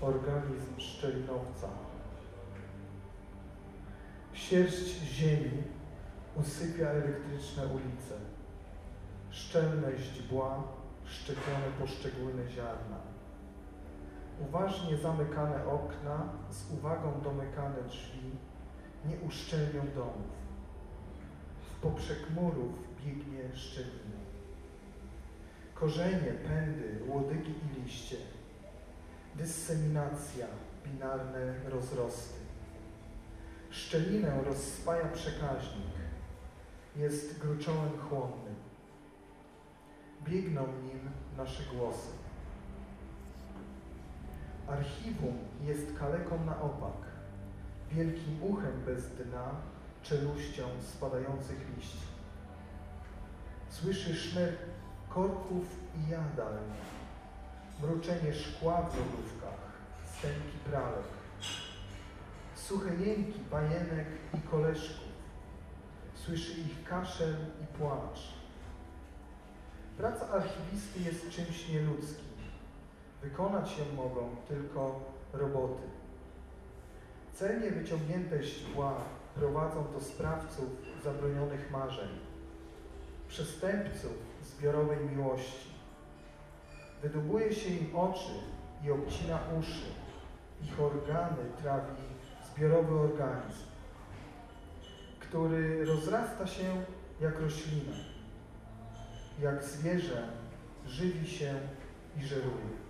Organizm szczelinowca. Sierść ziemi usypia elektryczne ulice. Szczelne źdźbła szczepione poszczególne ziarna. Uważnie zamykane okna, z uwagą domykane drzwi nie uszczelnią domów. W poprzek murów biegnie szczelina. Korzenie, pędy, łodygi i liście dysseminacja, binarne rozrosty. Szczelinę rozspaja przekaźnik. Jest gruczołem chłonnym. Biegną nim nasze głosy. Archiwum jest kaleką na opak, wielkim uchem bez dna, czeluścią spadających liści. Słyszy szmer korków i jadal, mruczenie szkła w lodówkach, stęki pralek, suche jęki bajenek i koleżków. Słyszy ich kaszel i płacz. Praca archiwisty jest czymś nieludzkim. Wykonać ją mogą tylko roboty. Celnie wyciągnięte źdźbła prowadzą do sprawców zabronionych marzeń, przestępców zbiorowej miłości. Wydubuje się im oczy i obcina uszy. Ich organy trawi zbiorowy organizm, który rozrasta się jak roślina. Jak zwierzę żywi się i żeruje.